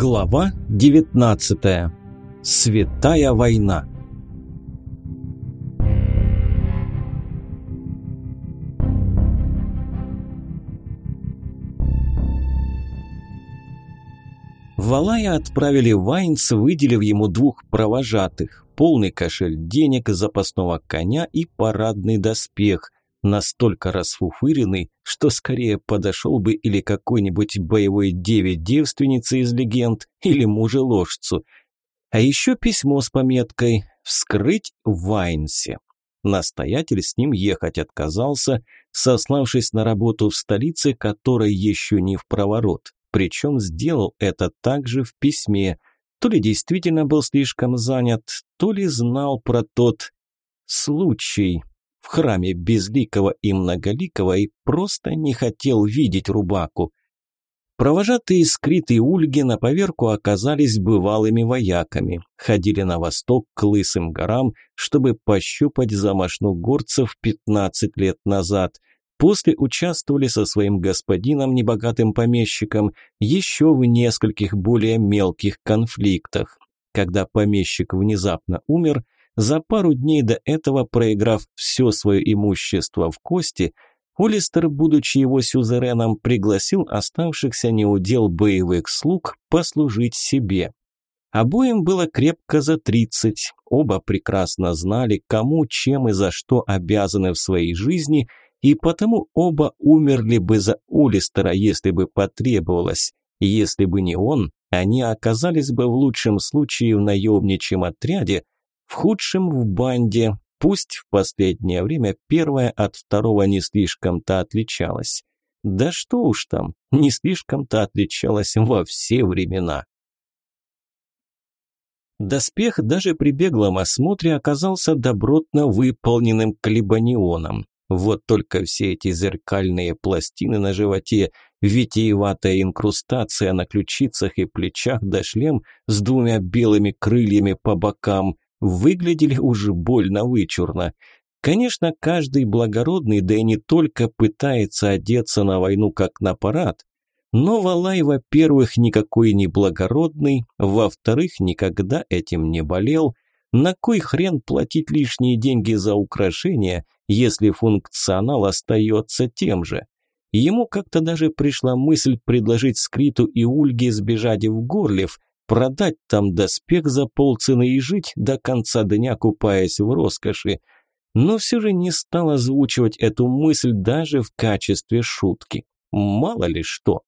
Глава 19. Святая война. Валая отправили в Айнс, выделив ему двух провожатых, полный кошель денег, запасного коня и парадный доспех, настолько расфуфыренный, что скорее подошел бы или какой-нибудь боевой деве-девственнице из легенд, или мужеложцу. А еще письмо с пометкой «Вскрыть Вайнсе». Настоятель с ним ехать отказался, сославшись на работу в столице, которой еще не в проворот. Причем сделал это также в письме. То ли действительно был слишком занят, то ли знал про тот случай, в храме Безликого и Многоликого и просто не хотел видеть Рубаку. Провожатые Скрит и Ульги на поверку оказались бывалыми вояками, ходили на восток к Лысым горам, чтобы пощупать замашну горцев 15 лет назад. После участвовали со своим господином, небогатым помещиком, еще в нескольких более мелких конфликтах. Когда помещик внезапно умер – за пару дней до этого, проиграв все свое имущество в кости, Улистер, будучи его сюзереном, пригласил оставшихся неудел боевых слуг послужить себе. Обоим было крепко за тридцать, оба прекрасно знали, кому, чем и за что обязаны в своей жизни, и потому оба умерли бы за Улистера, если бы потребовалось. Если бы не он, они оказались бы в лучшем случае в наемничьем отряде, в худшем в банде, пусть в последнее время первое от второго не слишком-то отличалось. Да что уж там, не слишком-то отличалось во все времена. Доспех даже при беглом осмотре оказался добротно выполненным клебанионом. Вот только все эти зеркальные пластины на животе, витиеватая инкрустация на ключицах и плечах да шлем с двумя белыми крыльями по бокам – выглядели уже больно вычурно. Конечно, каждый благородный, да и не только пытается одеться на войну как на парад, но Валай, во-первых, никакой не благородный, во-вторых, никогда этим не болел. На кой хрен платить лишние деньги за украшения, если функционал остается тем же? Ему как-то даже пришла мысль предложить Скриту и Ульге сбежать в Горлев, продать там доспех за полцены и жить до конца дня, купаясь в роскоши. Но все же не стал озвучивать эту мысль даже в качестве шутки. Мало ли что.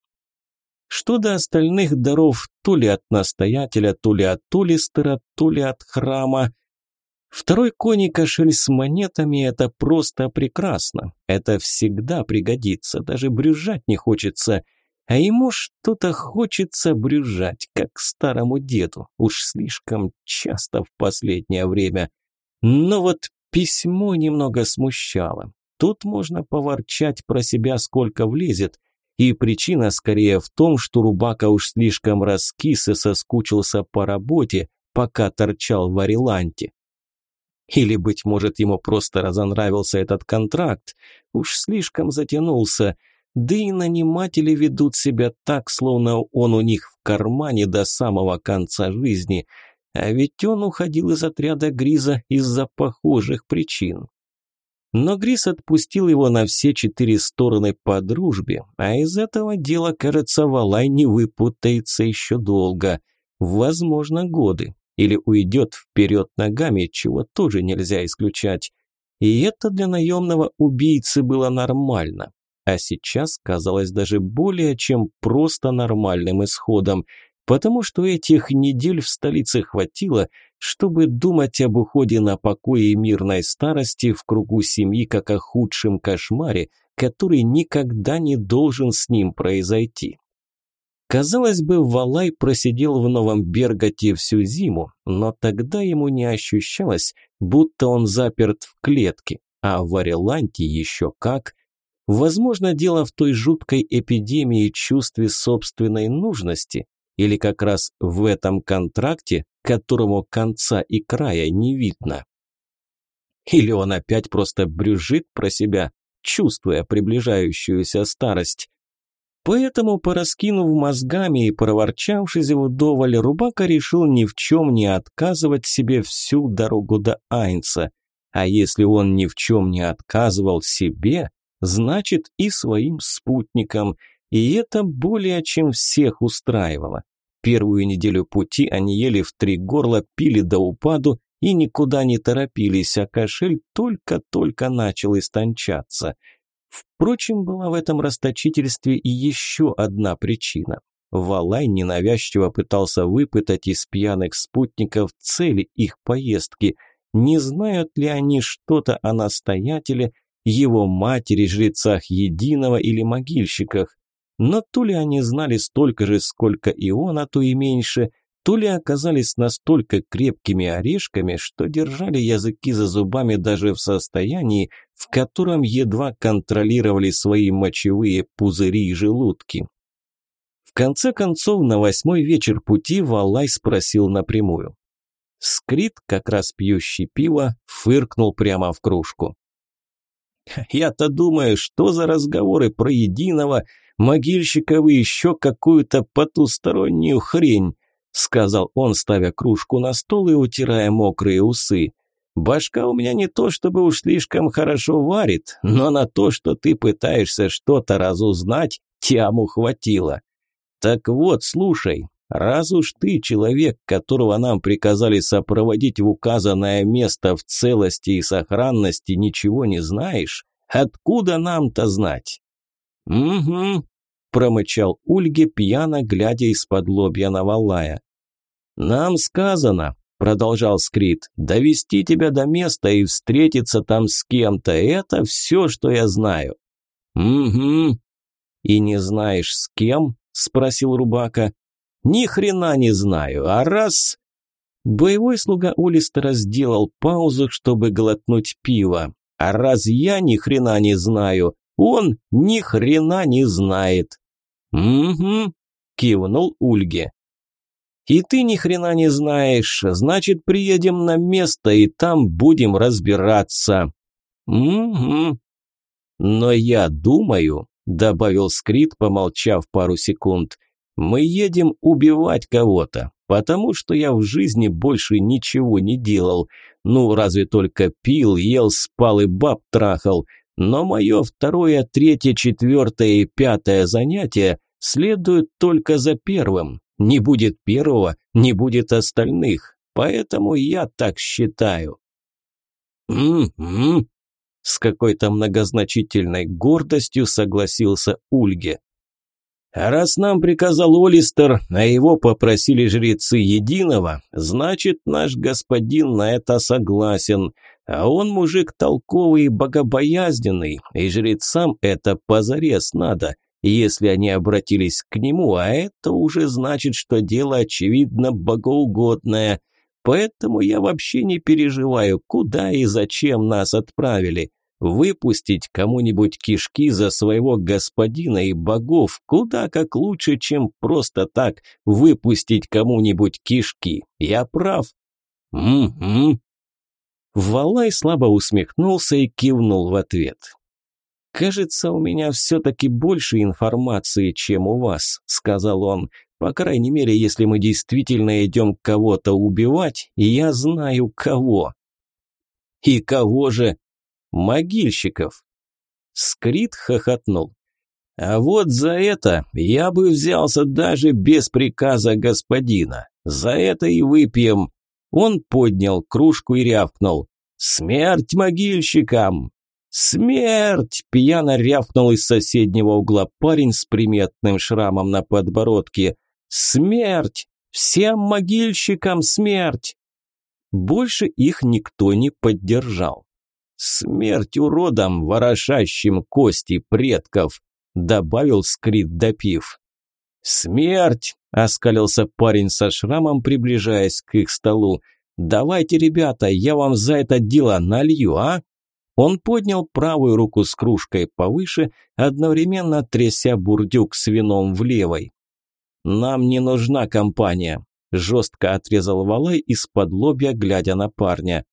Что до остальных даров, то ли от настоятеля, то ли от Толистера, то ли от храма. Второй кони кошель с монетами – это просто прекрасно. Это всегда пригодится, даже брюзжать не хочется – а ему что-то хочется брюзжать, как старому деду, уж слишком часто в последнее время. Но вот письмо немного смущало. Тут можно поворчать про себя, сколько влезет. И причина скорее в том, что Рубака уж слишком раскис и соскучился по работе, пока торчал в Ариланте. Или, быть может, ему просто разонравился этот контракт, уж слишком затянулся – да и наниматели ведут себя так, словно он у них в кармане до самого конца жизни. А ведь он уходил из отряда Гриза из-за похожих причин. Но Гриз отпустил его на все четыре стороны по дружбе, а из этого дела, кажется, Валай не выпутается еще долго. Возможно, годы. Или уйдет вперед ногами, чего тоже нельзя исключать. И это для наемного убийцы было нормально а сейчас казалось даже более чем просто нормальным исходом, потому что этих недель в столице хватило, чтобы думать об уходе на покой и мирной старости в кругу семьи как о худшем кошмаре, который никогда не должен с ним произойти. Казалось бы, Валай просидел в Новом Берготе всю зиму, но тогда ему не ощущалось, будто он заперт в клетке, а в Ареланте еще как. Возможно, дело в той жуткой эпидемии чувстве собственной нужности, или как раз в этом контракте, которому конца и края не видно. Или он опять просто брюжит про себя, чувствуя приближающуюся старость. Поэтому, пораскинув мозгами и проворчавшись вдоволь, Рубака решил ни в чем не отказывать себе всю дорогу до Айнца. А если он ни в чем не отказывал себе, значит и своим спутникам, и это более чем всех устраивало. Первую неделю пути они ели в три горла, пили до упаду и никуда не торопились, а кошель только-только начал истончаться – Впрочем, была в этом расточительстве и еще одна причина. Валай ненавязчиво пытался выпытать из пьяных спутников цели их поездки. Не знают ли они что-то о настоятеле, его матери, жрецах единого или могильщиках? Но то ли они знали столько же, сколько и он, а то и меньше, то ли оказались настолько крепкими орешками, что держали языки за зубами даже в состоянии, в котором едва контролировали свои мочевые пузыри и желудки. В конце концов, на восьмой вечер пути Валай спросил напрямую. Скрит, как раз пьющий пиво, фыркнул прямо в кружку. «Я-то думаю, что за разговоры про единого, могильщиков и еще какую-то потустороннюю хрень. – сказал он, ставя кружку на стол и утирая мокрые усы. «Башка у меня не то чтобы уж слишком хорошо варит, но на то, что ты пытаешься что-то разузнать, тяму хватило. Так вот, слушай, раз уж ты человек, которого нам приказали сопроводить в указанное место в целости и сохранности, ничего не знаешь, откуда нам-то знать?» «Угу», промычал Ульге, пьяно глядя из-под лобья на Валая. «Нам сказано», – продолжал Скрит, – «довести тебя до места и встретиться там с кем-то. Это все, что я знаю». «Угу». «И не знаешь, с кем?» – спросил Рубака. «Ни хрена не знаю, а раз...» Боевой слуга Олистера сделал паузу, чтобы глотнуть пиво. «А раз я ни хрена не знаю, он ни хрена не знает». «Угу», – кивнул Ульге. «И ты ни хрена не знаешь, значит, приедем на место и там будем разбираться». «Угу». «Но я думаю», – добавил Скрит, помолчав пару секунд, – «мы едем убивать кого-то, потому что я в жизни больше ничего не делал. Ну, разве только пил, ел, спал и баб трахал». Но мое второе, третье, четвертое и пятое занятие следуют только за первым. Не будет первого, не будет остальных. Поэтому я так считаю. «М-м-м», с какой-то многозначительной гордостью согласился Ульге. А раз нам приказал Олистер, а его попросили жрецы Единого, значит, наш господин на это согласен. А он мужик толковый и богобоязненный, и жрецам это позарез надо, если они обратились к нему, а это уже значит, что дело, очевидно, богоугодное. Поэтому я вообще не переживаю, куда и зачем нас отправили. Выпустить кому-нибудь кишки за своего господина и богов куда как лучше, чем просто так выпустить кому-нибудь кишки. Я прав? Угу. Валай слабо усмехнулся и кивнул в ответ. «Кажется, у меня все-таки больше информации, чем у вас», – сказал он. «По крайней мере, если мы действительно идем кого-то убивать, я знаю кого». «И кого же?» «Могильщиков». Скрит хохотнул. «А вот за это я бы взялся даже без приказа господина. За это и выпьем. Он поднял кружку и рявкнул. «Смерть могильщикам!» «Смерть!» – пьяно рявкнул из соседнего угла парень с приметным шрамом на подбородке. «Смерть! Всем могильщикам смерть!» Больше их никто не поддержал. «Смерть уродам, ворошащим кости предков!» – добавил скрит допив. «Смерть!» – оскалился парень со шрамом, приближаясь к их столу. «Давайте, ребята, я вам за это дело налью, а?» Он поднял правую руку с кружкой повыше, одновременно тряся бурдюк с вином в левой. «Нам не нужна компания», – жестко отрезал Валай из-под лобья, глядя на парня.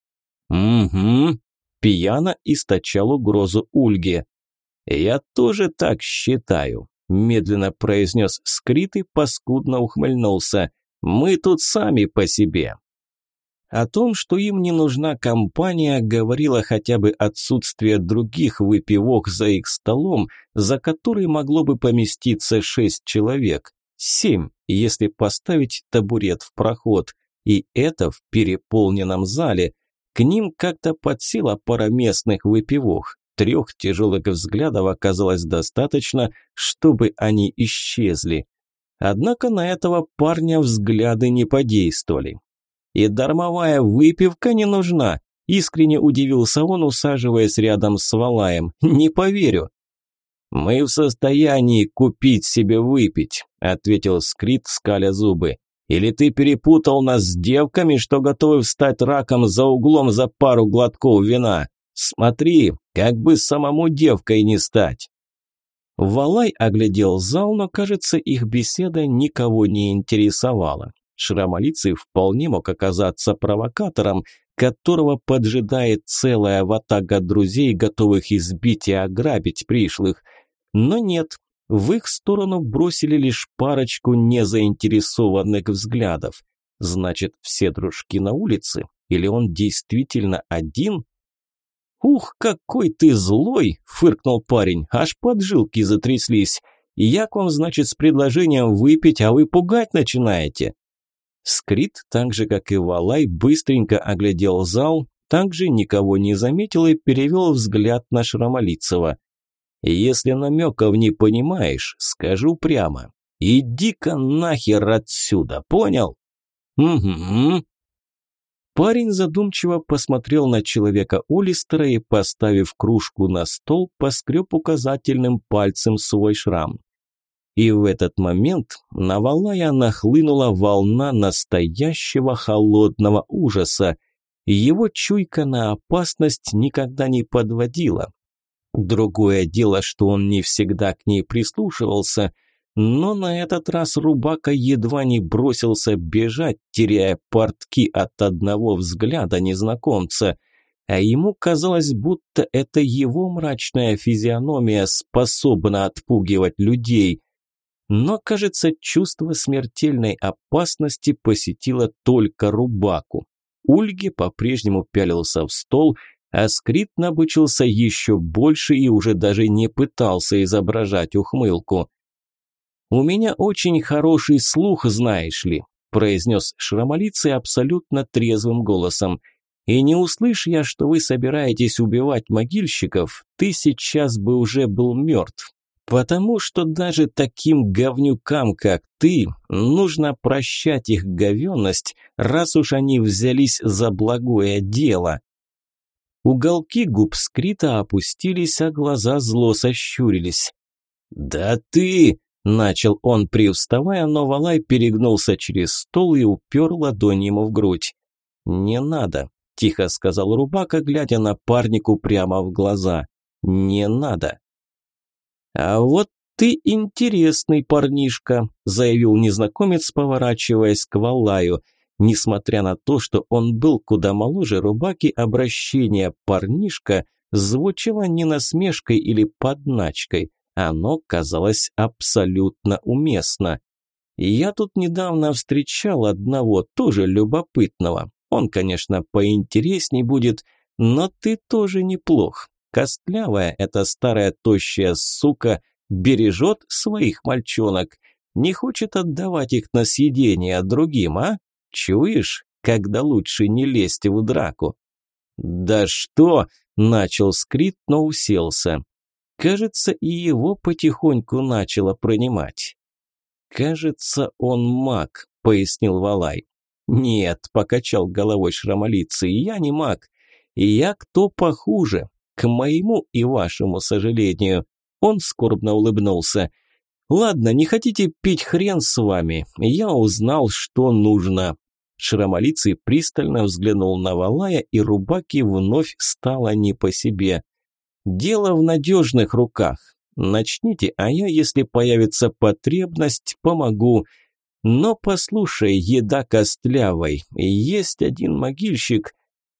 «Угу», – пьяно источал угрозу Ульге. «Я тоже так считаю», медленно произнес Скрит и паскудно ухмыльнулся. «Мы тут сами по себе». О том, что им не нужна компания, говорило хотя бы отсутствие других выпивок за их столом, за который могло бы поместиться шесть человек. Семь, если поставить табурет в проход. И это в переполненном зале. К ним как-то подсела пара местных выпивок. Трех тяжелых взглядов оказалось достаточно, чтобы они исчезли. Однако на этого парня взгляды не подействовали. И дармовая выпивка не нужна, искренне удивился он, усаживаясь рядом с Валаем. Не поверю. Мы в состоянии купить себе выпить, ответил Скрит, скаля зубы. Или ты перепутал нас с девками, что готовы встать раком за углом за пару глотков вина? Смотри, как бы самому девкой не стать. Валай оглядел зал, но, кажется, их беседа никого не интересовала. Шрамолицый вполне мог оказаться провокатором, которого поджидает целая ватага друзей, готовых избить и ограбить пришлых. Но нет, в их сторону бросили лишь парочку незаинтересованных взглядов. Значит, все дружки на улице? Или он действительно один? «Ух, какой ты злой!» – фыркнул парень, аж поджилки затряслись. «Я к вам, значит, с предложением выпить, а вы пугать начинаете?» Скрит, так же как и Валай, быстренько оглядел зал, также никого не заметил и перевел взгляд на Шрамолицева. «Если намеков не понимаешь, скажу прямо. Иди-ка нахер отсюда, понял?» «Угу». Парень задумчиво посмотрел на человека Олистера и, поставив кружку на стол, поскреб указательным пальцем свой шрам. И в этот момент на Валая нахлынула волна настоящего холодного ужаса. Его чуйка на опасность никогда не подводила. Другое дело, что он не всегда к ней прислушивался, но на этот раз Рубака едва не бросился бежать, теряя портки от одного взгляда незнакомца – а ему казалось, будто это его мрачная физиономия способна отпугивать людей. Но, кажется, чувство смертельной опасности посетило только Рубаку. Ульги по-прежнему пялился в стол, а Скрит набычился еще больше и уже даже не пытался изображать ухмылку. «У меня очень хороший слух, знаешь ли», – произнес Шрамолицей абсолютно трезвым голосом. «И не услышь я, что вы собираетесь убивать могильщиков, ты сейчас бы уже был мертв. Потому что даже таким говнюкам, как ты, нужно прощать их говенность, раз уж они взялись за благое дело. Уголки губ скрита опустились, а глаза зло сощурились. «Да ты!» – начал он, привставая, но Валай перегнулся через стол и упер ладонь ему в грудь. «Не надо», – тихо сказал Рубака, глядя напарнику прямо в глаза. «Не надо». «А вот ты интересный парнишка», – заявил незнакомец, поворачиваясь к Валаю. Несмотря на то, что он был куда моложе Рубаки, обращение «парнишка» звучало не насмешкой или подначкой. Оно казалось абсолютно уместно. Я тут недавно встречал одного, тоже любопытного. Он, конечно, поинтересней будет, но ты тоже неплох. Костлявая эта старая тощая сука бережет своих мальчонок, не хочет отдавать их на съедение другим, а? Чуешь, когда лучше не лезть в драку? Да что? Начал скрит, но уселся. Кажется, и его потихоньку начало пронимать. «Кажется, он маг», – пояснил Валай. «Нет», – покачал головой шрамолицы, – «я не маг. Я кто похуже, к моему и вашему сожалению. Он скорбно улыбнулся. Ладно, не хотите пить хрен с вами. Я узнал, что нужно. Шрамолицый пристально взглянул на Валая, и Рубаки вновь стало не по себе. Дело в надежных руках. Начните, а я, если появится потребность, помогу. Но послушай, еда костлявой, есть один могильщик,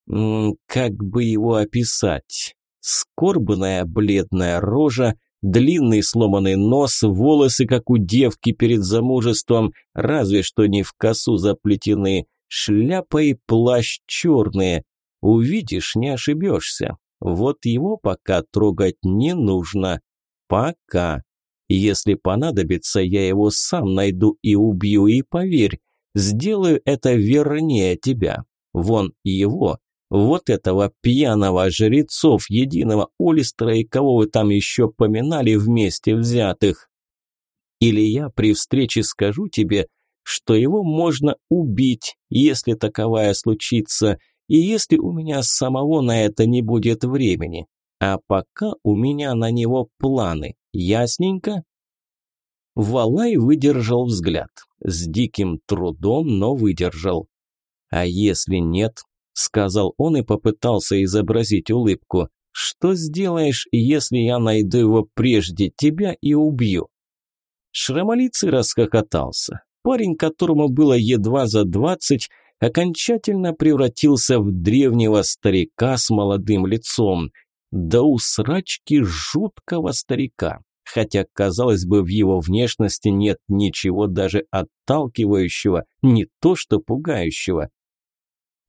как бы его описать? Скорбная бледная рожа, Длинный сломанный нос, волосы, как у девки перед замужеством, разве что не в косу заплетены, шляпа и плащ черные. Увидишь, не ошибешься. Вот его пока трогать не нужно. Пока. Если понадобится, я его сам найду и убью, и поверь, сделаю это вернее тебя. Вон его, вот этого пьяного жрецов единого Олистера и кого вы там еще поминали вместе взятых. Или я при встрече скажу тебе, что его можно убить, если таковая случится, и если у меня самого на это не будет времени. А пока у меня на него планы. Ясненько? Валай выдержал взгляд. С диким трудом, но выдержал. А если нет, сказал он и попытался изобразить улыбку. Что сделаешь, если я найду его прежде тебя и убью? Шрамолицый расхохотался. Парень, которому было едва за двадцать, окончательно превратился в древнего старика с молодым лицом. Да у срачки жуткого старика хотя, казалось бы, в его внешности нет ничего даже отталкивающего, не то что пугающего.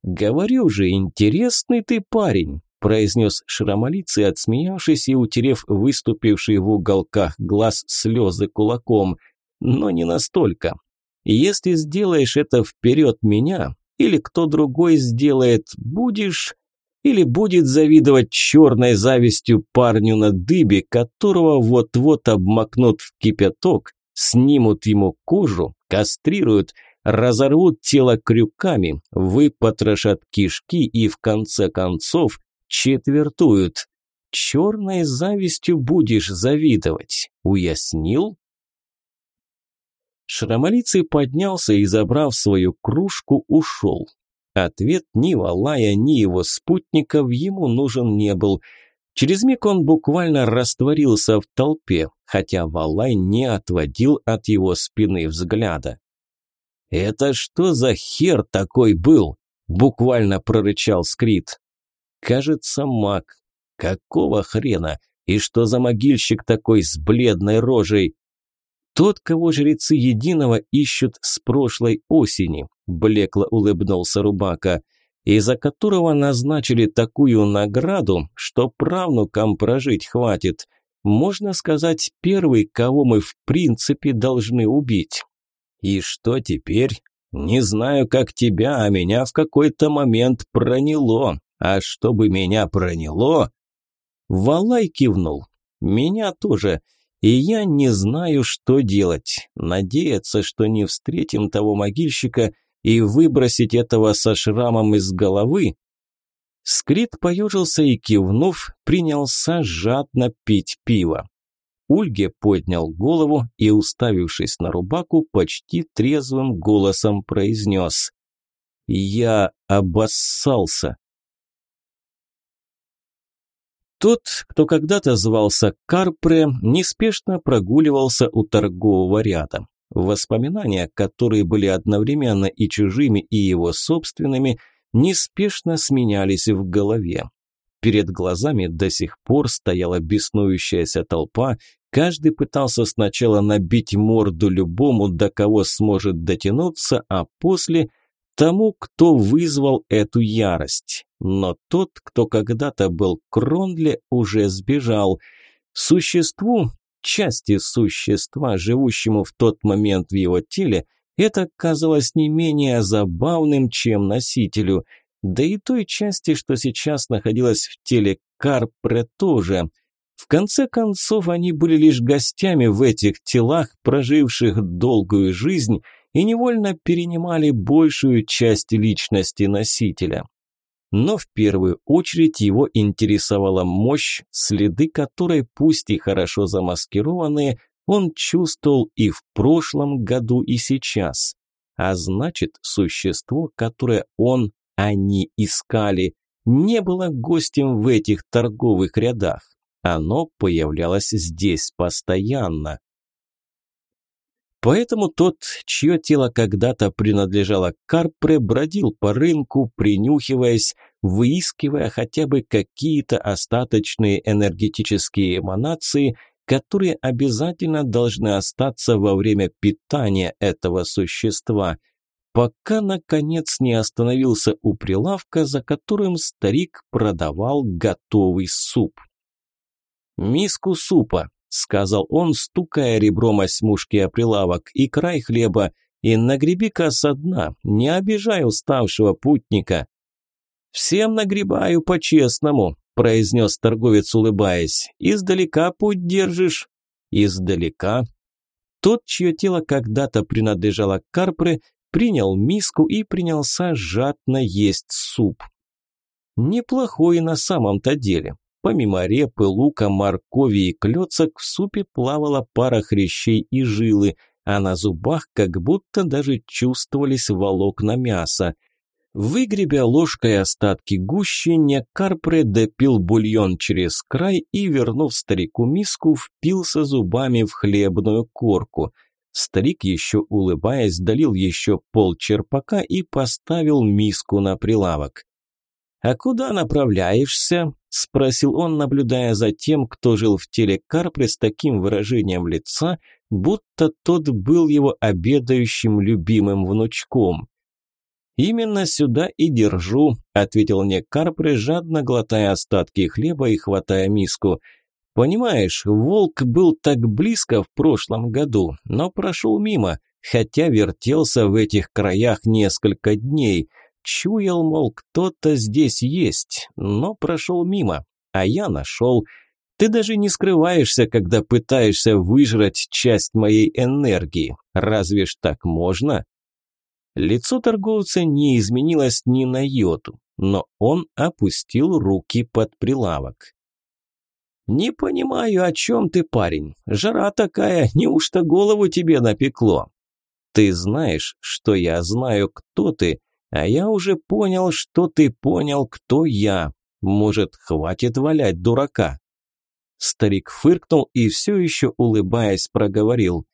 «Говорю же, интересный ты парень», – произнес Шрамолицый, отсмеявшись и утерев выступившие в уголках глаз слезы кулаком. «Но не настолько. Если сделаешь это вперед меня, или кто другой сделает, будешь или будет завидовать черной завистью парню на дыбе, которого вот-вот обмакнут в кипяток, снимут ему кожу, кастрируют, разорвут тело крюками, выпотрошат кишки и в конце концов четвертуют. Черной завистью будешь завидовать, уяснил? Шрамолицый поднялся и, забрав свою кружку, ушел. Ответ ни Валая, ни его спутников ему нужен не был. Через миг он буквально растворился в толпе, хотя Валай не отводил от его спины взгляда. «Это что за хер такой был?» – буквально прорычал Скрит. «Кажется, маг. Какого хрена? И что за могильщик такой с бледной рожей? Тот, кого жрецы Единого ищут с прошлой осени, блекло улыбнулся Рубака, из-за которого назначили такую награду, что правнукам прожить хватит. Можно сказать, первый, кого мы в принципе должны убить. И что теперь? Не знаю, как тебя, а меня в какой-то момент проняло. А чтобы меня проняло... Валай кивнул. Меня тоже. И я не знаю, что делать. Надеяться, что не встретим того могильщика и выбросить этого со шрамом из головы? Скрит поежился и, кивнув, принялся жадно пить пиво. Ульге поднял голову и, уставившись на рубаку, почти трезвым голосом произнес «Я обоссался». Тот, кто когда-то звался Карпре, неспешно прогуливался у торгового ряда. Воспоминания, которые были одновременно и чужими, и его собственными, неспешно сменялись в голове. Перед глазами до сих пор стояла беснующаяся толпа, каждый пытался сначала набить морду любому, до кого сможет дотянуться, а после тому, кто вызвал эту ярость. Но тот, кто когда-то был Кронле, уже сбежал. Существу, части существа, живущему в тот момент в его теле, это казалось не менее забавным, чем носителю. Да и той части, что сейчас находилась в теле Карпре тоже. В конце концов, они были лишь гостями в этих телах, проживших долгую жизнь – и невольно перенимали большую часть личности носителя. Но в первую очередь его интересовала мощь, следы которой, пусть и хорошо замаскированные, он чувствовал и в прошлом году, и сейчас. А значит, существо, которое он, они искали, не было гостем в этих торговых рядах. Оно появлялось здесь постоянно. Поэтому тот, чье тело когда-то принадлежало Карпре, бродил по рынку, принюхиваясь, выискивая хотя бы какие-то остаточные энергетические эманации, которые обязательно должны остаться во время питания этого существа, пока, наконец, не остановился у прилавка, за которым старик продавал готовый суп. «Миску супа», – сказал он, стукая ребром осьмушки о прилавок, и край хлеба, и нагреби-ка со дна, не обижай уставшего путника. «Всем нагребаю по-честному», – произнес торговец, улыбаясь. «Издалека путь держишь?» «Издалека». Тот, чье тело когда-то принадлежало Карпре, принял миску и принялся жадно есть суп. Неплохой на самом-то деле. Помимо репы, лука, моркови и клёцок в супе плавала пара хрящей и жилы, а на зубах как будто даже чувствовались волокна мяса. Выгребя ложкой остатки гущи, Некарпре допил бульон через край и, вернув старику миску, впился зубами в хлебную корку. Старик, еще улыбаясь, долил еще пол черпака и поставил миску на прилавок. «А куда направляешься?» – спросил он, наблюдая за тем, кто жил в теле Карпре с таким выражением лица, будто тот был его обедающим любимым внучком. «Именно сюда и держу», – ответил мне Карпре, жадно глотая остатки хлеба и хватая миску. «Понимаешь, волк был так близко в прошлом году, но прошел мимо, хотя вертелся в этих краях несколько дней». Чуял, мол, кто-то здесь есть, но прошел мимо, а я нашел. Ты даже не скрываешься, когда пытаешься выжрать часть моей энергии. Разве ж так можно? Лицо торговца не изменилось ни на йоту, но он опустил руки под прилавок. «Не понимаю, о чем ты, парень. Жара такая, неужто голову тебе напекло?» «Ты знаешь, что я знаю, кто ты, а я уже понял, что ты понял, кто я. Может, хватит валять дурака?» Старик фыркнул и все еще, улыбаясь, проговорил.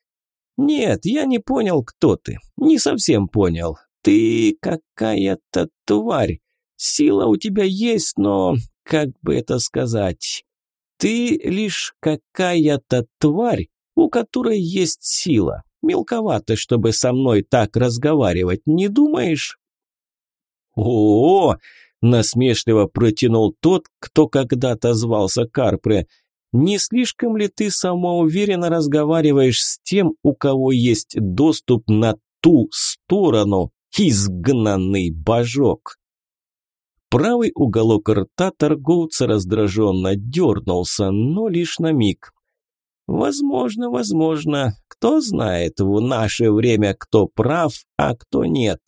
«Нет, я не понял, кто ты. Не совсем понял. Ты какая-то тварь. Сила у тебя есть, но... Как бы это сказать? Ты лишь какая-то тварь, у которой есть сила. Мелковато, чтобы со мной так разговаривать, не думаешь?» «О-о-о!» – насмешливо протянул тот, кто когда-то звался Карпре. «Не слишком ли ты самоуверенно разговариваешь с тем, у кого есть доступ на ту сторону, изгнанный божок?» Правый уголок рта торговца раздраженно дернулся, но лишь на миг. «Возможно, возможно. Кто знает в наше время, кто прав, а кто нет.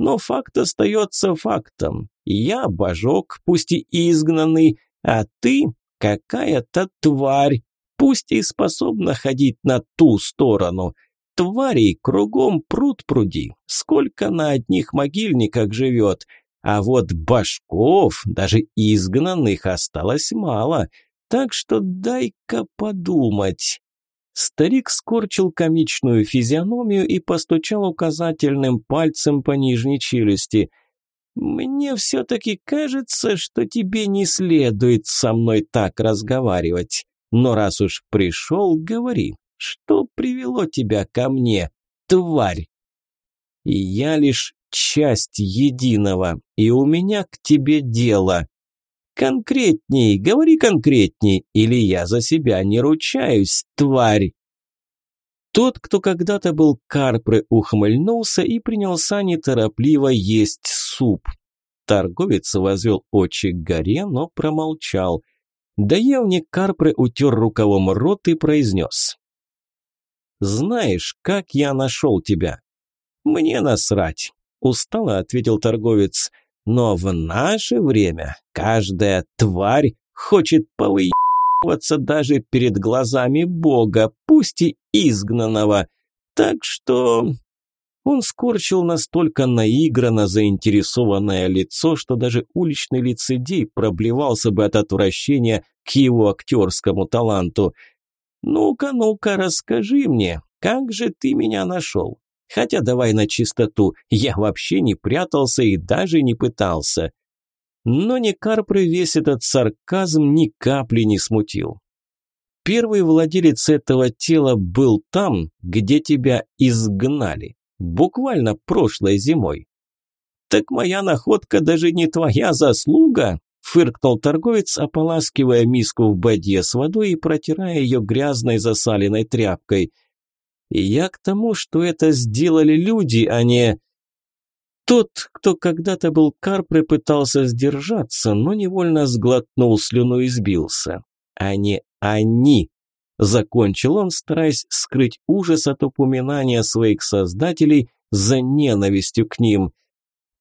Но факт остается фактом. Я божок, пусть и изгнанный, а ты какая-то тварь, пусть и способна ходить на ту сторону. Тварей кругом пруд пруди, сколько на одних могильниках живет. А вот башков, даже изгнанных, осталось мало. Так что дай-ка подумать. Старик скорчил комичную физиономию и постучал указательным пальцем по нижней челюсти. «Мне все-таки кажется, что тебе не следует со мной так разговаривать. Но раз уж пришел, говори, что привело тебя ко мне, тварь?» «Я лишь часть единого, и у меня к тебе дело», «Конкретней, говори конкретней, или я за себя не ручаюсь, тварь!» Тот, кто когда-то был Карпре, ухмыльнулся и принялся неторопливо есть суп. Торговец возвел очи к горе, но промолчал. Доевник Карпре утер рукавом рот и произнес. «Знаешь, как я нашел тебя?» «Мне насрать», – устало ответил торговец. Но в наше время каждая тварь хочет повыебываться даже перед глазами Бога, пусть и изгнанного. Так что он скорчил настолько наигранно заинтересованное лицо, что даже уличный лицедей проблевался бы от отвращения к его актерскому таланту. «Ну-ка, ну-ка, расскажи мне, как же ты меня нашел? Хотя давай на чистоту, я вообще не прятался и даже не пытался. Но ни Карпры весь этот сарказм ни капли не смутил. Первый владелец этого тела был там, где тебя изгнали. Буквально прошлой зимой. «Так моя находка даже не твоя заслуга!» Фыркнул торговец, ополаскивая миску в бадье с водой и протирая ее грязной засаленной тряпкой. «Я к тому, что это сделали люди, а не...» Тот, кто когда-то был карпрой, пытался сдержаться, но невольно сглотнул слюну и сбился. А не они. Закончил он, стараясь скрыть ужас от упоминания своих создателей за ненавистью к ним.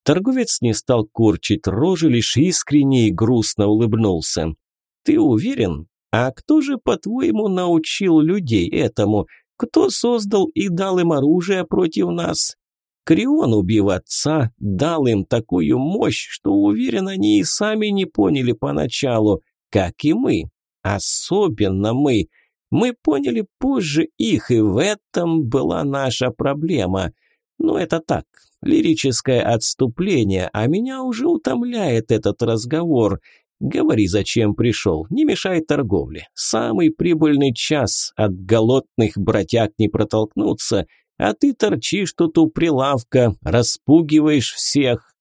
Торговец не стал корчить рожи, лишь искренне и грустно улыбнулся. «Ты уверен? А кто же, по-твоему, научил людей этому? Кто создал и дал им оружие против нас? Крион, убив отца, дал им такую мощь, что, уверен, они и сами не поняли поначалу, как и мы. Особенно мы. Мы поняли позже их, и в этом была наша проблема. Но это так, Лирическое отступление, а меня уже утомляет этот разговор. Говори, зачем пришел, не мешай торговле. Самый прибыльный час, от голодных братьяк не протолкнуться, а ты торчишь тут у прилавка, распугиваешь всех.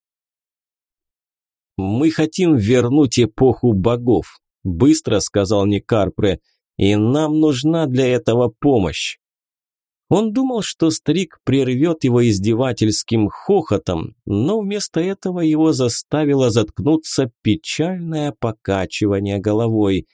«Мы хотим вернуть эпоху богов», – быстро сказал Никарпре, – «и нам нужна для этого помощь». Он думал, что старик прервет его издевательским хохотом, но вместо этого его заставило заткнуться печальное покачивание головой.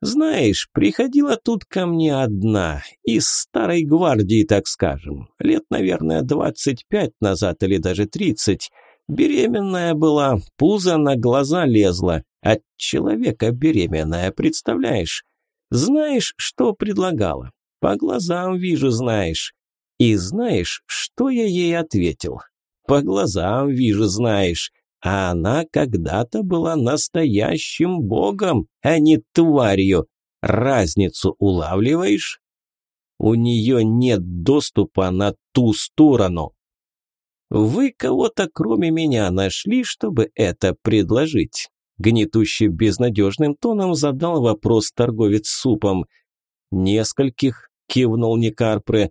«Знаешь, приходила тут ко мне одна, из старой гвардии, так скажем, лет, наверное, двадцать пять назад или даже тридцать. Беременная была, пузо на глаза лезла, от человека беременная, представляешь? Знаешь, что предлагала? По глазам вижу, знаешь. И знаешь, что я ей ответил? По глазам вижу, знаешь. А она когда-то была настоящим богом, а не тварью. Разницу улавливаешь? У нее нет доступа на ту сторону. Вы кого-то кроме меня нашли, чтобы это предложить? Гнетуще безнадежным тоном задал вопрос торговец супом. Нескольких, – кивнул Никарпре.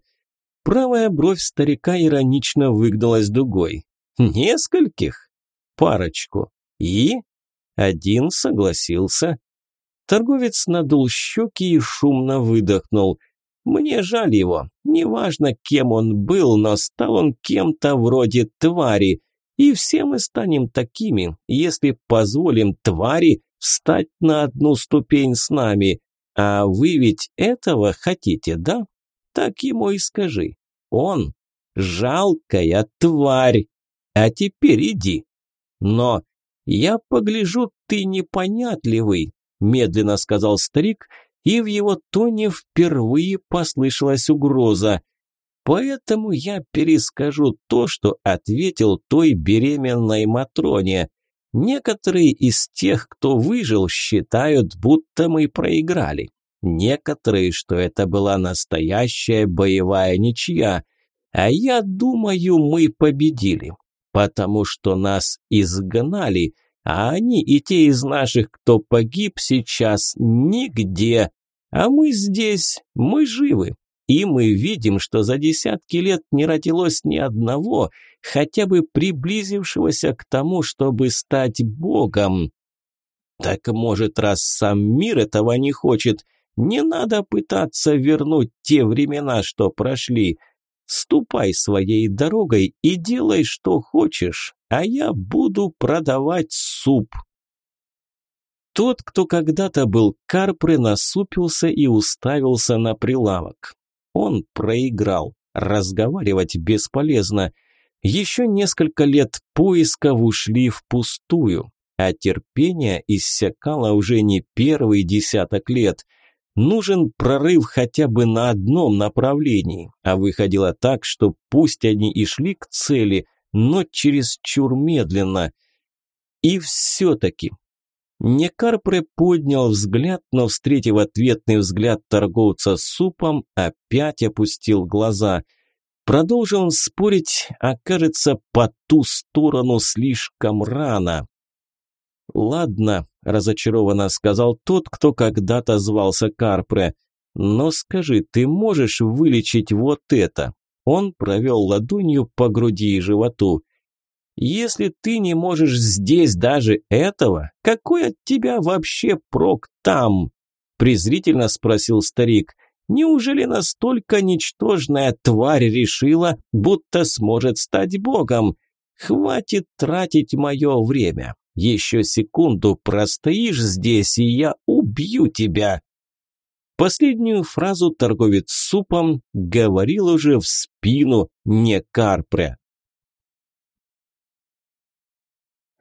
Правая бровь старика иронично выгнулась дугой. «Нескольких? Парочку. И?» Один согласился. Торговец надул щеки и шумно выдохнул. «Мне жаль его. Неважно, кем он был, но стал он кем-то вроде твари. И все мы станем такими, если позволим твари встать на одну ступень с нами. А вы ведь этого хотите, да? Так ему и скажи. Он жалкая тварь. А теперь иди. Но я погляжу, ты непонятливый, медленно сказал старик, и в его тоне впервые послышалась угроза. Поэтому я перескажу то, что ответил той беременной Матроне. Некоторые из тех, кто выжил, считают, будто мы проиграли. Некоторые, что это была настоящая боевая ничья. А я думаю, мы победили, потому что нас изгнали, а они и те из наших, кто погиб сейчас, нигде. А мы здесь, мы живы. И мы видим, что за десятки лет не родилось ни одного, хотя бы приблизившегося к тому, чтобы стать богом. Так может, раз сам мир этого не хочет, не надо пытаться вернуть те времена, что прошли. Ступай своей дорогой и делай, что хочешь, а я буду продавать суп. Тот, кто когда-то был Карпре, насупился и уставился на прилавок. Он проиграл. Разговаривать бесполезно. Еще несколько лет поисков ушли впустую, а терпение иссякало уже не первый десяток лет. Нужен прорыв хотя бы на одном направлении, а выходило так, что пусть они и шли к цели, но чересчур медленно. И все-таки Некарпре поднял взгляд, но, встретив ответный взгляд торговца супом, опять опустил глаза. Продолжил он спорить, окажется, по ту сторону слишком рано. «Ладно», – разочарованно сказал тот, кто когда-то звался Карпре. «Но скажи, ты можешь вылечить вот это?» Он провел ладонью по груди и животу. «Если ты не можешь здесь даже этого, какой от тебя вообще прок там?» презрительно спросил старик. «Неужели настолько ничтожная тварь решила, будто сможет стать богом? Хватит тратить мое время. Еще секунду простоишь здесь, и я убью тебя!» Последнюю фразу торговец супом говорил уже в спину не Карпре.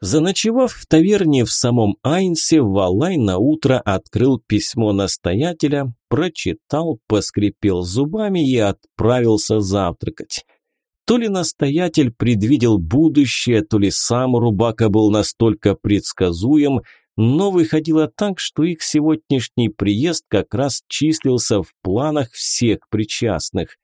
Заночевав в таверне в самом Айнсе, Валай на утро открыл письмо настоятеля, прочитал, поскрипел зубами и отправился завтракать. То ли настоятель предвидел будущее, то ли сам Рубака был настолько предсказуем, но выходило так, что их сегодняшний приезд как раз числился в планах всех причастных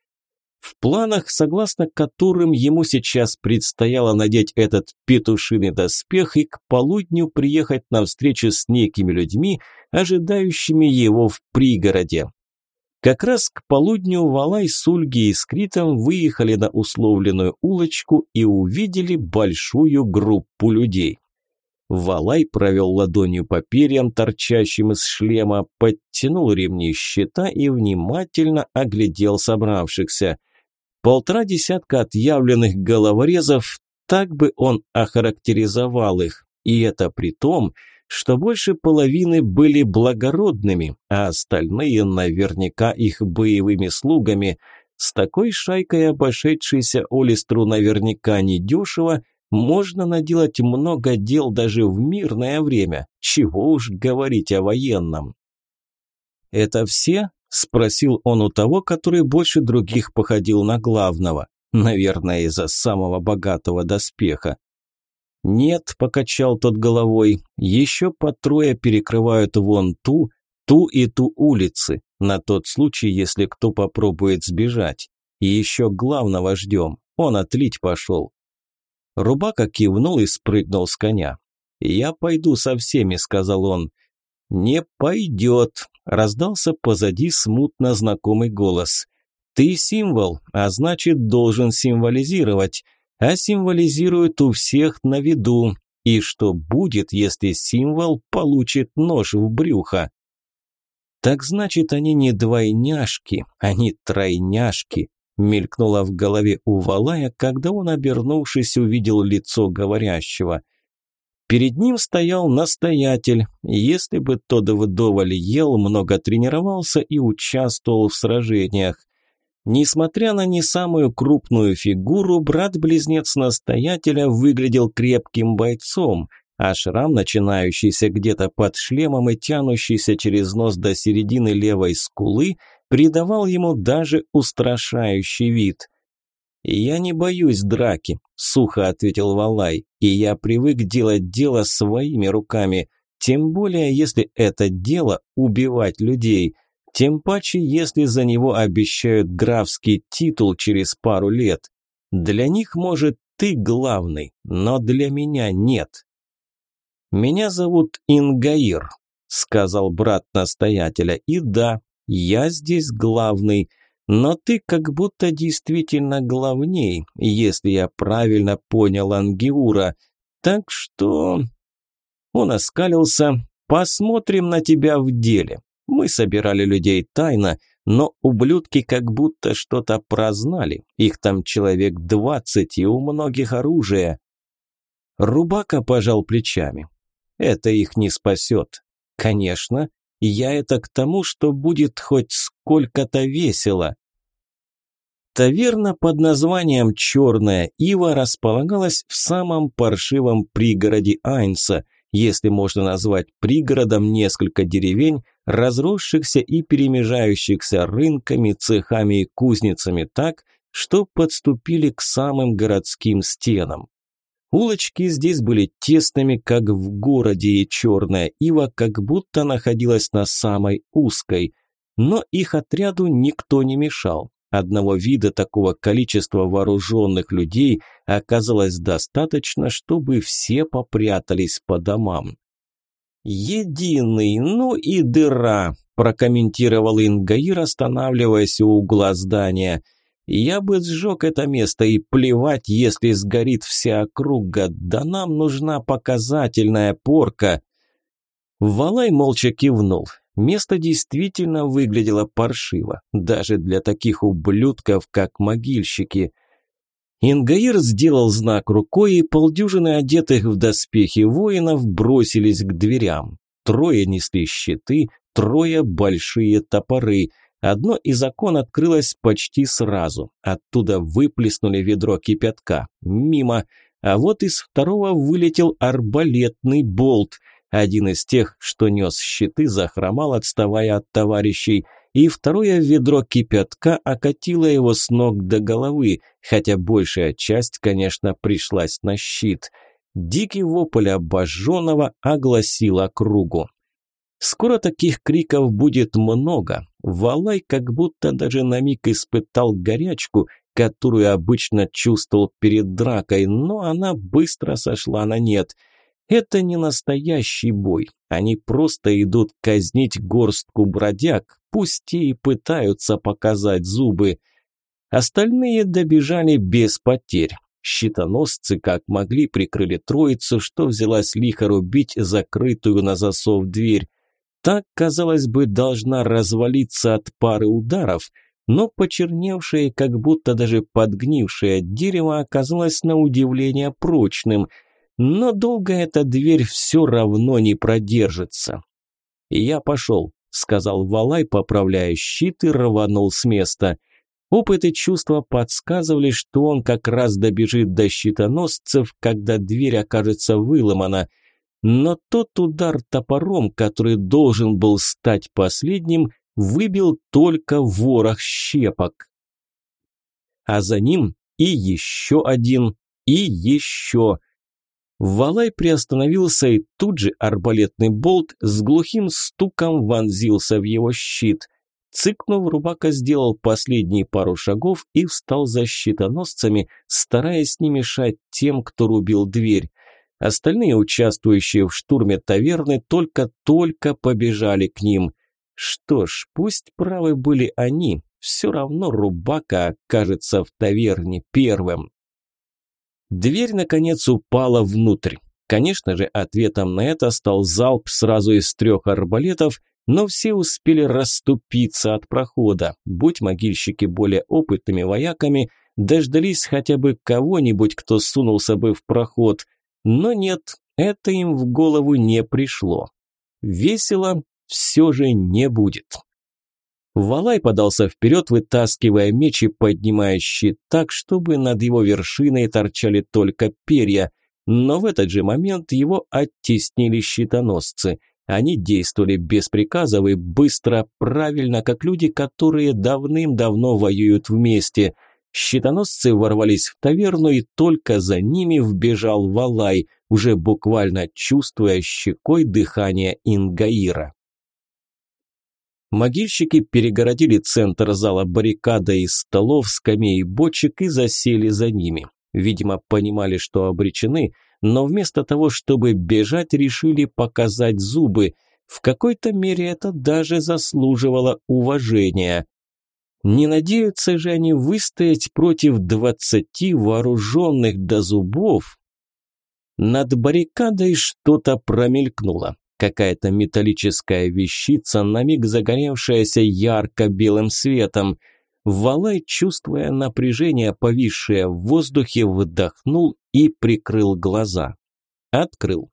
в планах, согласно которым ему сейчас предстояло надеть этот петушиный доспех и к полудню приехать на встречу с некими людьми, ожидающими его в пригороде. Как раз к полудню Валай с Ульги и Скритом выехали на условленную улочку и увидели большую группу людей. Валай провел ладонью по перьям, торчащим из шлема, подтянул ремни щита и внимательно оглядел собравшихся. Полтора десятка отъявленных головорезов, так бы он охарактеризовал их, и это при том, что больше половины были благородными, а остальные наверняка их боевыми слугами. С такой шайкой, обошедшейся Олистру наверняка недешево, можно наделать много дел даже в мирное время, чего уж говорить о военном. «Это все?» – спросил он у того, который больше других походил на главного, наверное, из-за самого богатого доспеха. «Нет», – покачал тот головой, – «еще по трое перекрывают вон ту, ту и ту улицы, на тот случай, если кто попробует сбежать. И еще главного ждем, он отлить пошел». Рубака кивнул и спрыгнул с коня. «Я пойду со всеми», – сказал он. «Не пойдет», – раздался позади смутно знакомый голос. «Ты символ, а значит, должен символизировать, а символизирует у всех на виду. И что будет, если символ получит нож в брюхо?» «Так значит, они не двойняшки, они тройняшки», мелькнуло в голове у Валая, когда он, обернувшись, увидел лицо говорящего – Перед ним стоял настоятель. Если бы тот вдоволь ел, много тренировался и участвовал в сражениях. Несмотря на не самую крупную фигуру, брат-близнец настоятеля выглядел крепким бойцом, а шрам, начинающийся где-то под шлемом и тянущийся через нос до середины левой скулы, придавал ему даже устрашающий вид – «Я не боюсь драки», – сухо ответил Валай, – «и я привык делать дело своими руками, тем более если это дело убивать людей, тем паче если за него обещают графский титул через пару лет. Для них, может, ты главный, но для меня нет». «Меня зовут Ингаир», – сказал брат настоятеля, – «и да, я здесь главный». Но ты как будто действительно главней, если я правильно понял Ангиура. Так что...» Он оскалился. «Посмотрим на тебя в деле. Мы собирали людей тайно, но ублюдки как будто что-то прознали. Их там человек двадцать, и у многих оружие». Рубака пожал плечами. «Это их не спасет. Конечно, я это к тому, что будет хоть сколько-то весело. Таверна под названием «Черная Ива» располагалась в самом паршивом пригороде Айнса, если можно назвать пригородом несколько деревень, разросшихся и перемежающихся рынками, цехами и кузницами так, что подступили к самым городским стенам. Улочки здесь были тесными, как в городе, и черная ива как будто находилась на самой узкой. Но их отряду никто не мешал. Одного вида такого количества вооруженных людей оказалось достаточно, чтобы все попрятались по домам. «Единый, ну и дыра», – прокомментировал Ингаир, останавливаясь у угла здания. «Я бы сжег это место и плевать, если сгорит вся округа, да нам нужна показательная порка». Валай молча кивнул. Место действительно выглядело паршиво, даже для таких ублюдков, как могильщики – Ингаир сделал знак рукой, и полдюжины одетых в доспехи воинов бросились к дверям. Трое несли щиты, трое большие топоры. Одно из окон открылось почти сразу. Оттуда выплеснули ведро кипятка. Мимо. А вот из второго вылетел арбалетный болт. Один из тех, что нес щиты, захромал, отставая от товарищей – и второе ведро кипятка окатило его с ног до головы, хотя большая часть, конечно, пришлась на щит. Дикий вопль обожженного огласил округу. Скоро таких криков будет много. Валай как будто даже на миг испытал горячку, которую обычно чувствовал перед дракой, но она быстро сошла на нет – это не настоящий бой. Они просто идут казнить горстку бродяг, пусть и пытаются показать зубы. Остальные добежали без потерь. Щитоносцы как могли прикрыли троицу, что взялась лихо рубить закрытую на засов дверь. Так, казалось бы, должна развалиться от пары ударов, но почерневшее, как будто даже подгнившее дерево оказалось на удивление прочным – но долго эта дверь все равно не продержится. «Я пошел», – сказал Валай, поправляя щит и рванул с места. Опыт и чувства подсказывали, что он как раз добежит до щитоносцев, когда дверь окажется выломана. Но тот удар топором, который должен был стать последним, выбил только ворох щепок. А за ним и еще один, и еще. Валай приостановился, и тут же арбалетный болт с глухим стуком вонзился в его щит. Цыкнув, Рубака сделал последние пару шагов и встал за щитоносцами, стараясь не мешать тем, кто рубил дверь. Остальные, участвующие в штурме таверны, только-только побежали к ним. Что ж, пусть правы были они, все равно Рубака окажется в таверне первым. Дверь, наконец, упала внутрь. Конечно же, ответом на это стал залп сразу из трех арбалетов, но все успели расступиться от прохода. Будь могильщики более опытными вояками, дождались хотя бы кого-нибудь, кто сунулся бы в проход. Но нет, это им в голову не пришло. Весело все же не будет. Валай подался вперед, вытаскивая меч и поднимая щит так, чтобы над его вершиной торчали только перья. Но в этот же момент его оттеснили щитоносцы. Они действовали без приказов и быстро, правильно, как люди, которые давным-давно воюют вместе. Щитоносцы ворвались в таверну, и только за ними вбежал Валай, уже буквально чувствуя щекой дыхание Ингаира. Могильщики перегородили центр зала баррикадой из столов, скамей и бочек и засели за ними. Видимо, понимали, что обречены, но вместо того, чтобы бежать, решили показать зубы. В какой-то мере это даже заслуживало уважения. Не надеются же они выстоять против двадцати вооруженных до зубов? Над баррикадой что-то промелькнуло. Какая-то металлическая вещица, на миг загоревшаяся ярко-белым светом. Валай, чувствуя напряжение, повисшее в воздухе, вдохнул и прикрыл глаза. Открыл.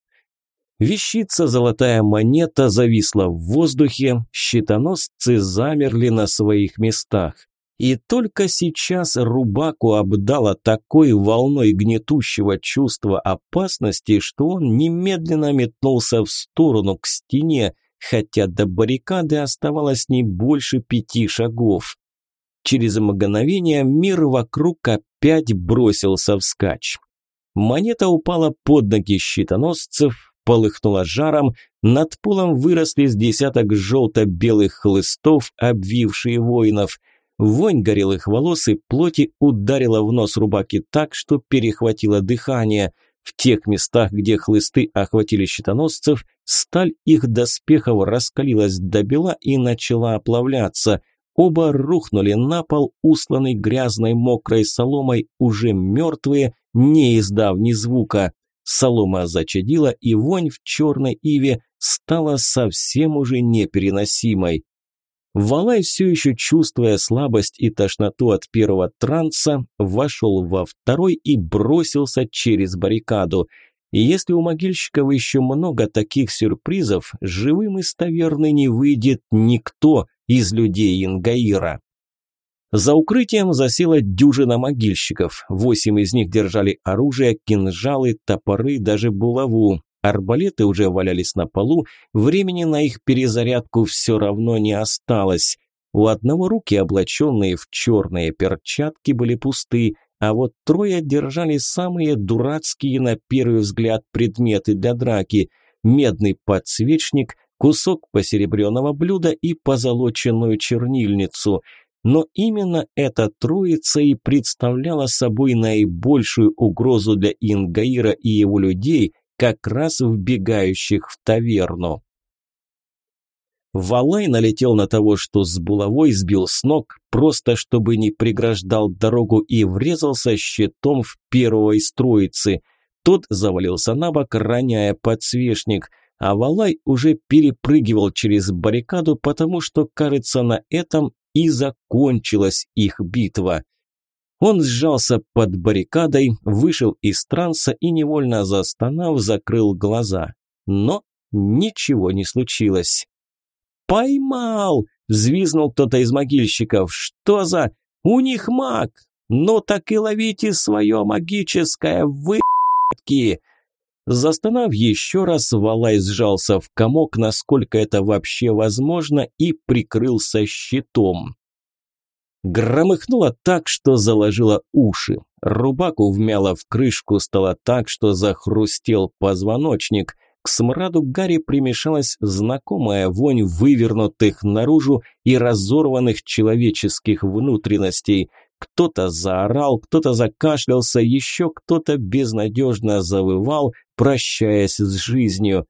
Вещица «Золотая монета» зависла в воздухе, щитоносцы замерли на своих местах. И только сейчас Рубаку обдало такой волной гнетущего чувства опасности, что он немедленно метнулся в сторону к стене, хотя до баррикады оставалось не больше пяти шагов. Через мгновение мир вокруг опять бросился вскачь. Монета упала под ноги щитоносцев, полыхнула жаром, над полом выросли с десяток желто-белых хлыстов, обвившие воинов – Вонь горелых волос и плоти ударила в нос рубаки так, что перехватило дыхание. В тех местах, где хлысты охватили щитоносцев, Сталь их доспехов раскалилась до бела и начала оплавляться. Оба рухнули на пол, усланный грязной мокрой соломой, уже мертвые, не издав ни звука. Солома зачадила, и вонь в черной иве стала совсем уже непереносимой. Валай, все еще чувствуя слабость и тошноту от первого транса, вошел во второй и бросился через баррикаду. И если у могильщиков еще много таких сюрпризов, живым из таверны не выйдет никто из людей Ингаира. За укрытием засела дюжина могильщиков. Восемь из них держали оружие, кинжалы, топоры, даже булаву. Арбалеты уже валялись на полу, времени на их перезарядку все равно не осталось. У одного руки, облаченные в черные перчатки, были пусты, а вот трое держали самые дурацкие на первый взгляд предметы для драки – медный подсвечник, кусок посеребренного блюда и позолоченную чернильницу. Но именно эта троица и представляла собой наибольшую угрозу для Ингаира и его людей – как раз вбегающих в таверну. Валай налетел на того, что с булавой сбил с ног, просто чтобы не преграждал дорогу и врезался щитом в первого из троицы. Тот завалился на бок, роняя подсвечник, а Валай уже перепрыгивал через баррикаду, потому что, кажется, на этом и закончилась их битва. Он сжался под баррикадой, вышел из транса и, невольно застонав, закрыл глаза. Но ничего не случилось. «Поймал!» – взвизнул кто-то из могильщиков. «Что за... У них маг! Ну так и ловите свое магическое выебки!» Застонав еще раз, Валай сжался в комок, насколько это вообще возможно, и прикрылся щитом. Громыхнуло так, что заложило уши. Рубаку вмяло в крышку, стало так, что захрустел позвоночник. К смраду Гарри примешалась знакомая вонь вывернутых наружу и разорванных человеческих внутренностей. Кто-то заорал, кто-то закашлялся, еще кто-то безнадежно завывал, прощаясь с жизнью.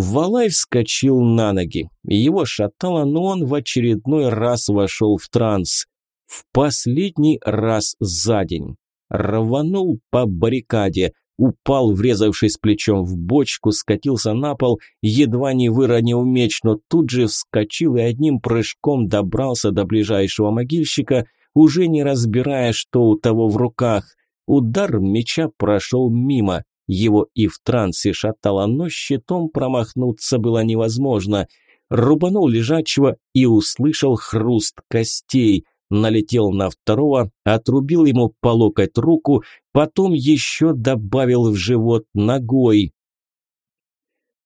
Валай вскочил на ноги. Его шатало, но он в очередной раз вошел в транс. В последний раз за день. Рванул по баррикаде, упал, врезавшись плечом в бочку, скатился на пол, едва не выронил меч, но тут же вскочил и одним прыжком добрался до ближайшего могильщика, уже не разбирая, что у того в руках. Удар меча прошел мимо. Его и в трансе шатало, но щитом промахнуться было невозможно. Рубанул лежачего и услышал хруст костей. Налетел на второго, отрубил ему по локоть руку, потом еще добавил в живот ногой.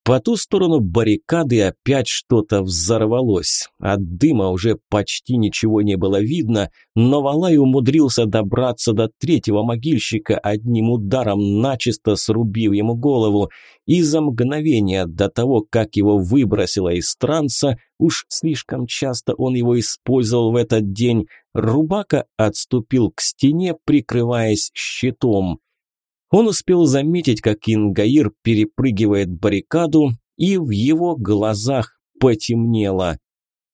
По ту сторону баррикады опять что-то взорвалось. От дыма уже почти ничего не было видно, но Валай умудрился добраться до третьего могильщика, одним ударом начисто срубив ему голову. И за мгновение до того, как его выбросило из транса, уж слишком часто он его использовал в этот день, Рубака отступил к стене, прикрываясь щитом. Он успел заметить, как Ингаир перепрыгивает баррикаду, и в его глазах потемнело.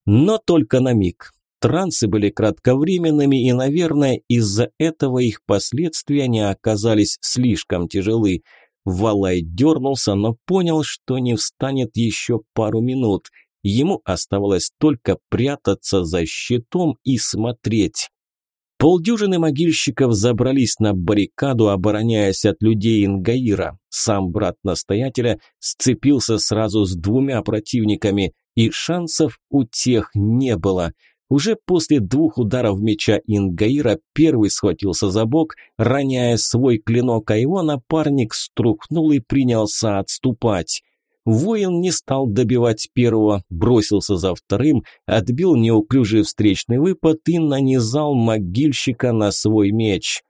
Но только на миг. Трансы были кратковременными, и, наверное, из-за этого их последствия не оказались слишком тяжелы. Валай дернулся, но понял, что не встанет еще пару минут. Ему оставалось только прятаться за щитом и смотреть. Полдюжины могильщиков забрались на баррикаду, обороняясь от людей Ингаира. Сам брат настоятеля сцепился сразу с двумя противниками, и шансов у тех не было. Уже после двух ударов меча Ингаира первый схватился за бок, роняя свой клинок, а его напарник струхнул и принялся отступать. Воин не стал добивать первого, бросился за вторым, отбил неуклюжий встречный выпад и нанизал могильщика на свой меч.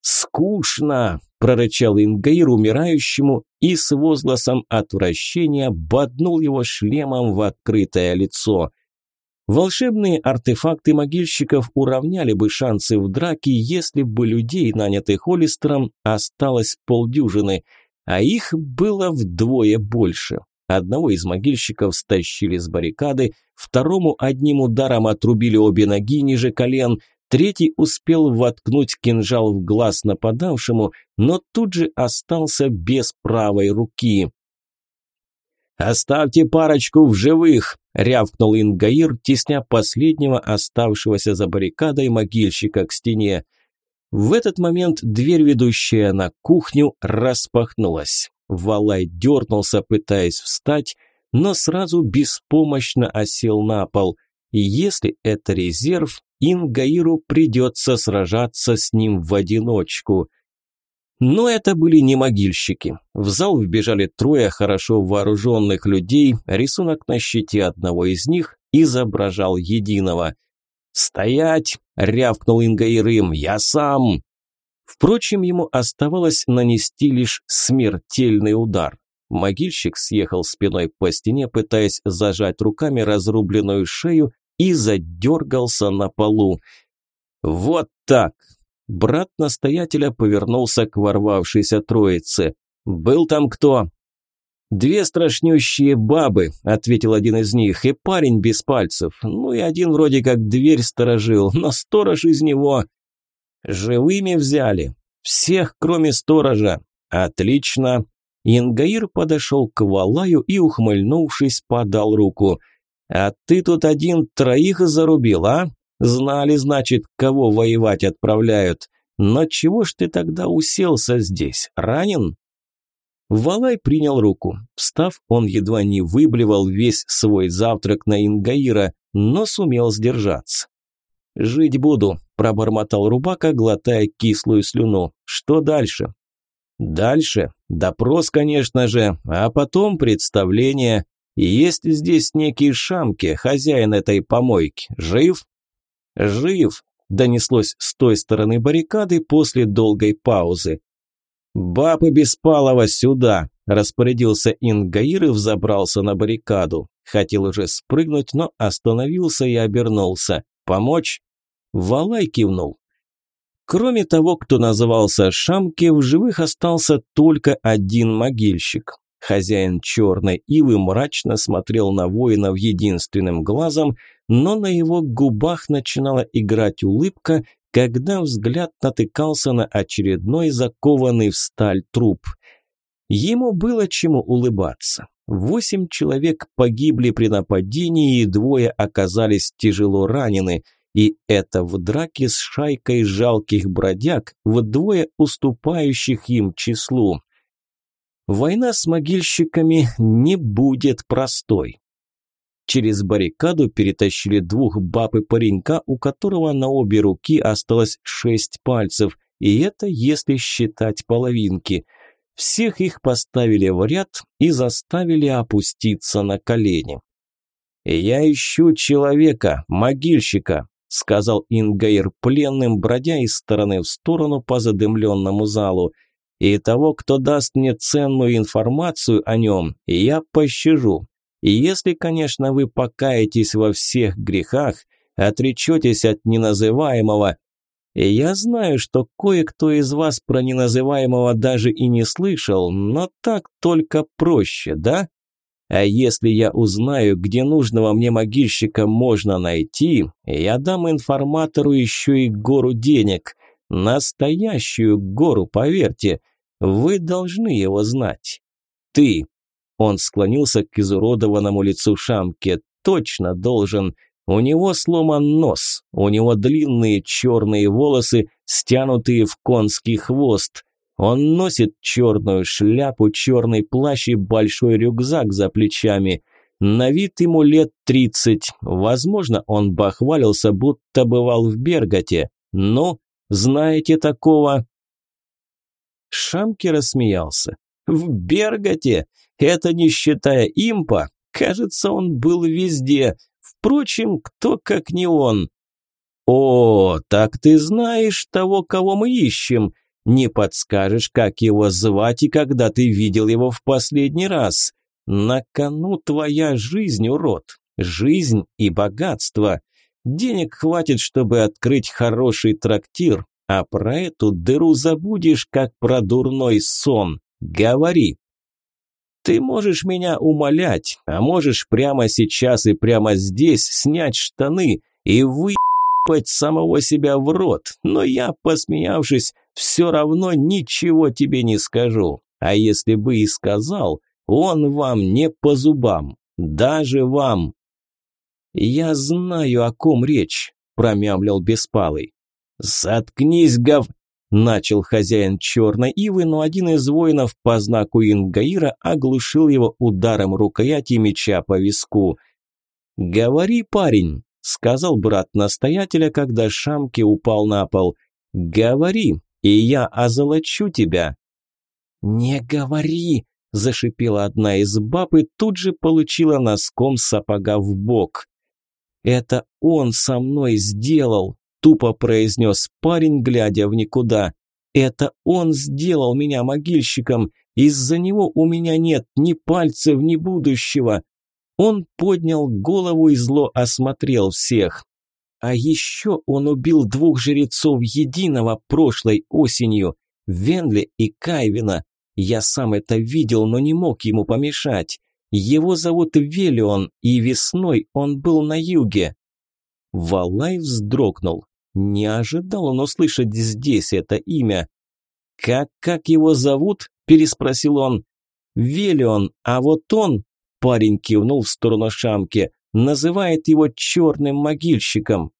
«Скучно!» – прорычал Ингаир умирающему и с возгласом отвращения боднул его шлемом в открытое лицо. Волшебные артефакты могильщиков уравняли бы шансы в драке, если бы людей, нанятых Холлистером, осталось полдюжины – а их было вдвое больше. Одного из могильщиков стащили с баррикады, второму одним ударом отрубили обе ноги ниже колен, третий успел воткнуть кинжал в глаз нападавшему, но тут же остался без правой руки. «Оставьте парочку в живых!» – рявкнул Ингаир, тесня последнего оставшегося за баррикадой могильщика к стене. В этот момент дверь, ведущая на кухню, распахнулась. Валай дернулся, пытаясь встать, но сразу беспомощно осел на пол. И если это резерв, Ингаиру придется сражаться с ним в одиночку – но это были не могильщики. В зал вбежали трое хорошо вооруженных людей, рисунок на щите одного из них изображал единого. «Стоять!» – рявкнул Ингаирым. «Я сам!» Впрочем, ему оставалось нанести лишь смертельный удар. Могильщик съехал спиной по стене, пытаясь зажать руками разрубленную шею и задергался на полу. «Вот так! Брат настоятеля повернулся к ворвавшейся троице. «Был там кто?» «Две страшнющие бабы», – ответил один из них, – «и парень без пальцев. Ну и один вроде как дверь сторожил, но сторож из него...» «Живыми взяли. Всех, кроме сторожа. Отлично». Ингаир подошел к Валаю и, ухмыльнувшись, подал руку. «А ты тут один троих зарубил, а? Знали, значит, кого воевать отправляют. Но чего ж ты тогда уселся здесь? Ранен? Валай принял руку. Встав, он едва не выблевал весь свой завтрак на Ингаира, но сумел сдержаться. «Жить буду», – пробормотал Рубака, глотая кислую слюну. «Что дальше?» «Дальше? Допрос, конечно же, а потом представление. Есть здесь некий Шамки, хозяин этой помойки. Жив?» «Жив!» – донеслось с той стороны баррикады после долгой паузы. «Бабы Беспалова сюда!» – распорядился Ингаир и взобрался на баррикаду. Хотел уже спрыгнуть, но остановился и обернулся. «Помочь?» Валай кивнул. Кроме того, кто назывался Шамки, в живых остался только один могильщик. Хозяин черной ивы мрачно смотрел на воинов единственным глазом, но на его губах начинала играть улыбка, когда взгляд натыкался на очередной закованный в сталь труп. Ему было чему улыбаться. Восемь человек погибли при нападении, и двое оказались тяжело ранены, и это в драке с шайкой жалких бродяг, вдвое уступающих им числу. Война с могильщиками не будет простой. Через баррикаду перетащили двух баб и паренька, у которого на обе руки осталось шесть пальцев, и это если считать половинки. Всех их поставили в ряд и заставили опуститься на колени. «Я ищу человека, могильщика», – сказал Ингаир пленным, бродя из стороны в сторону по задымленному залу. «И того, кто даст мне ценную информацию о нем, я пощажу. И если, конечно, вы покаетесь во всех грехах, отречетесь от неназываемого, и я знаю, что кое-кто из вас про неназываемого даже и не слышал, но так только проще, да? А если я узнаю, где нужного мне могильщика можно найти, я дам информатору еще и гору денег. Настоящую гору, поверьте. Вы должны его знать. Ты он склонился к изуродованному лицу Шамке. Точно должен. У него сломан нос, у него длинные черные волосы, стянутые в конский хвост. Он носит черную шляпу, черный плащ и большой рюкзак за плечами. На вид ему лет тридцать. Возможно, он бахвалился, будто бывал в Берготе. Но знаете такого? Шамки рассмеялся. В Берготе? Это не считая импа, кажется, он был везде. Впрочем, кто как не он. О, так ты знаешь того, кого мы ищем. Не подскажешь, как его звать и когда ты видел его в последний раз. На кону твоя жизнь, урод. Жизнь и богатство. Денег хватит, чтобы открыть хороший трактир, а про эту дыру забудешь, как про дурной сон. Говори. Ты можешь меня умолять, а можешь прямо сейчас и прямо здесь снять штаны и выебать самого себя в рот, но я, посмеявшись, все равно ничего тебе не скажу. А если бы и сказал, он вам не по зубам, даже вам. Я знаю, о ком речь, промямлил Беспалый. Заткнись, гов... Начал хозяин черной ивы, но один из воинов по знаку Ингаира оглушил его ударом рукояти меча по виску. «Говори, парень», – сказал брат настоятеля, когда Шамки упал на пол. «Говори, и я озолочу тебя». «Не говори!» – зашипела одна из баб и тут же получила носком сапога в бок. «Это он со мной сделал!» – тупо произнес парень, глядя в никуда. «Это он сделал меня могильщиком! Из-за него у меня нет ни пальцев, ни будущего!» Он поднял голову и зло осмотрел всех. А еще он убил двух жрецов единого прошлой осенью, Венли и Кайвина. Я сам это видел, но не мог ему помешать. Его зовут Велион, и весной он был на юге. Валай вздрогнул. Не ожидал он услышать здесь это имя. «Как, как его зовут?» – переспросил он. «Велион, а вот он...» – парень кивнул в сторону Шамки называет его черным могильщиком.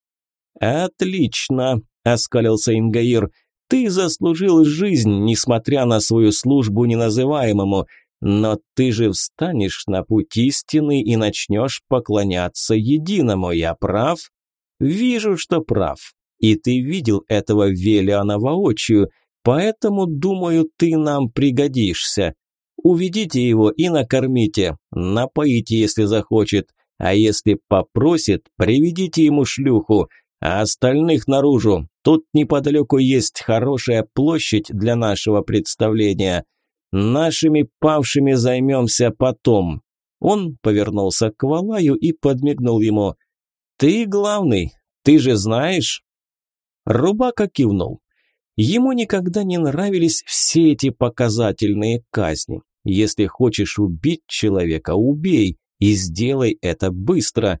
«Отлично», – оскалился Ингаир. «Ты заслужил жизнь, несмотря на свою службу неназываемому, но ты же встанешь на путь истины и начнешь поклоняться единому, я прав?» «Вижу, что прав. И ты видел этого Велиана воочию, поэтому, думаю, ты нам пригодишься. Уведите его и накормите, напоите, если захочет». А если попросит, приведите ему шлюху, а остальных наружу. Тут неподалеку есть хорошая площадь для нашего представления. Нашими павшими займемся потом». Он повернулся к Валаю и подмигнул ему. «Ты главный, ты же знаешь?» Рубака кивнул. Ему никогда не нравились все эти показательные казни. Если хочешь убить человека, убей и сделай это быстро.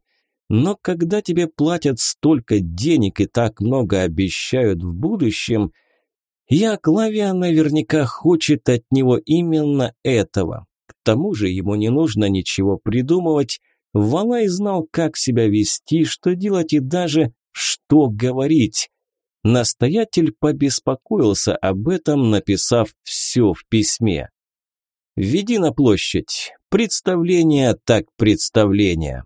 Но когда тебе платят столько денег и так много обещают в будущем, я Клавия наверняка хочет от него именно этого. К тому же ему не нужно ничего придумывать. Валай знал, как себя вести, что делать и даже что говорить. Настоятель побеспокоился об этом, написав все в письме. «Веди на площадь. Представление так представление.